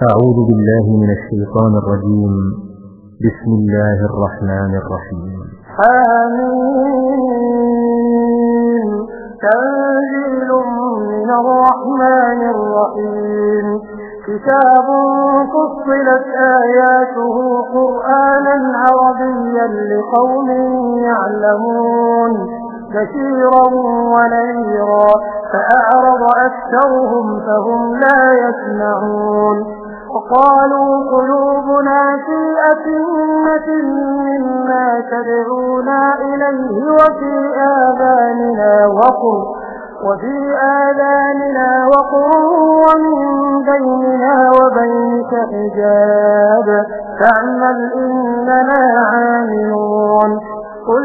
أعوذ بالله من الشيطان الرجيم. بسم الله الرحمن الرحيم. آمين تنزيل من الرحمن الرحيم. كتاب فصلت آياته قرآنا عربيا لقوم يعلمون. بشيرا ونذيرا. فأعرض أكثرهم فهم لا يسمعون. وقالوا قلوبنا في أكنة مما تدعونا إليه وفي آذاننا وقر وفي آذاننا وقر ومن بيننا وبينك حجاب. فاعمل إننا عاملون. قل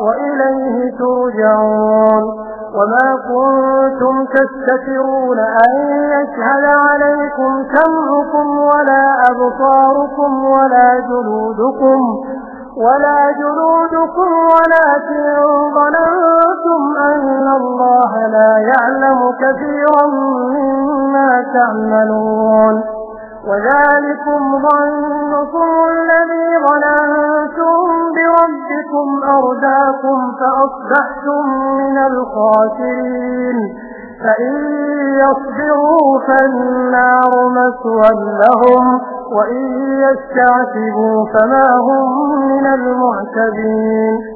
وإليه ترجعون. وما كنتم تستكرون أن يشهد عليكم سمعكم ولا أبصاركم ولا جلودكم ولا جلودكم ولكن ظننتم أن الله لا يعلم كثيرا مما تعملون. وذلكم ظنكم الذي ظننتم بربكم أرداكم فأصبحتم من الخاسرين. فإن يصبروا فالنار مسوى لهم وإن يستعتبوا فما هم من المعتدين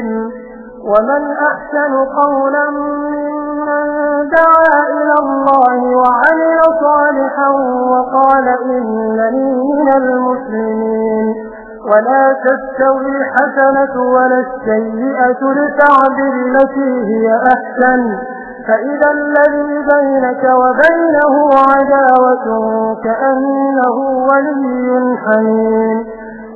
ومن أحسن قولا ممن دعا إلى الله وعمل صالحا وقال إنني من المسلمين. ولا تستوي الحسنة ولا السيئة لتعب التي هي أحسن. فإذا الذي بينك وبينه عداوة كأنه ولي حميم.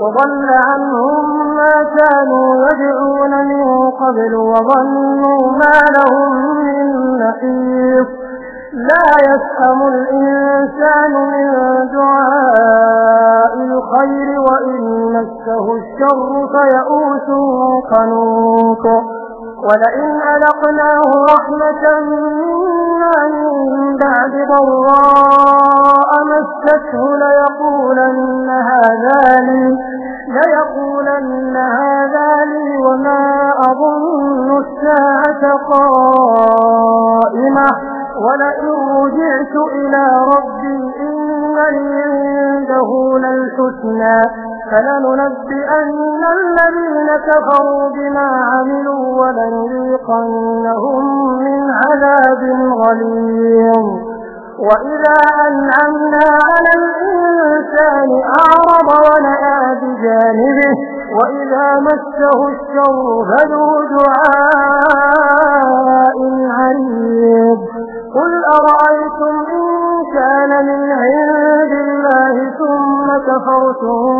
وضل عنهم ما كانوا يدعون من قبل وظنوا ما لهم من نحيف لا يسأم الإنسان من دعاء الخير وإن مسه الشر فيئوس قنوط. ولئن ألقناه رحمة من بعد ضراء مسته ليقولن هذا لي ليقولن هذا لي وما أظن الساعة قائمة ولئن رجعت إلى ربي إن لي عنده للحسنى فلننبئن الذين كفروا بما عملوا ولنذيقنهم من عذاب غليظ. وإذا أنعمنا على الإنسان أعرض ونأى بجانبه وإذا مسه الشر فذو دعاء عريض قل أرأيتم إن كان من عند الله ثم كفرتم